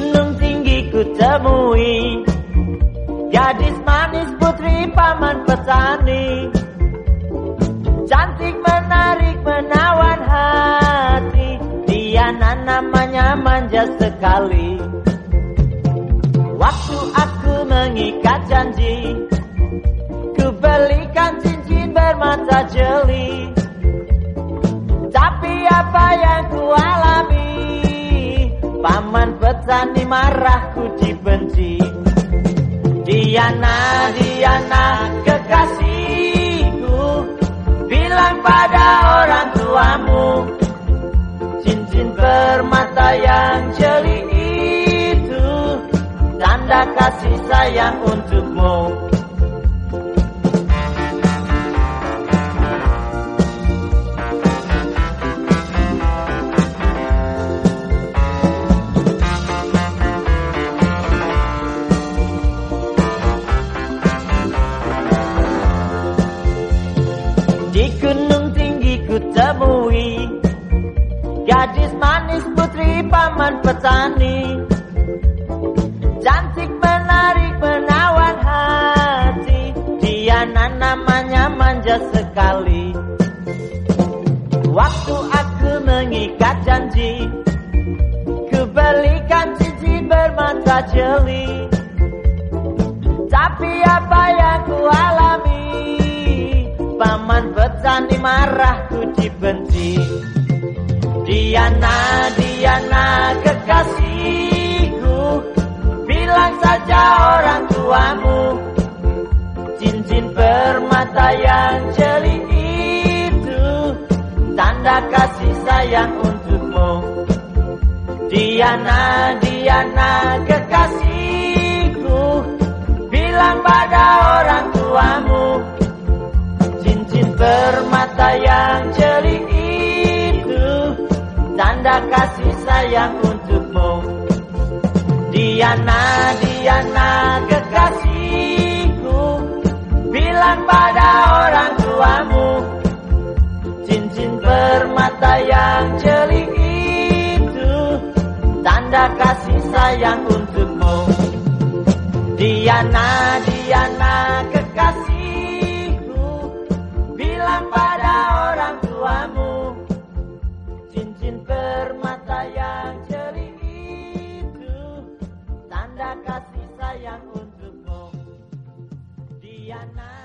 gunung tinggi ku temui. Gadis manis putri paman petani. Cantik menarik menawan hati. Diana namanya manja sekali. Waktu aku mengikat janji Ku belikan cincin bermata jeli. Petani marah ku dibenci. Diana, Diana kekasihku Bilang pada orang tuamu Cincin permata yang jeli itu Tanda kasih sayang untukmu temui Gadis manis putri paman petani. Cantik menarik menawan hati. Diana namanya manja sekali. Waktu aku mengikat janji. Ku belikan cincin bermata jeli. Tapi apa yang ku alami Petani marah dibenci Diana, Diana kekasihku. Bilang saja orang tuamu. Cincin permata yang jeli itu. Tanda kasih sayang untukmu. Diana, Diana kekasihku. Bilang pada orang jeli itu. Tanda kasih sayang untukmu. Diana, Diana kekasihku. Bilang pada orang tuamu Cincin permata yang jeli itu. Tanda kasih sayang untukmu. Diana, Diana kasih sayang untukmu. Diana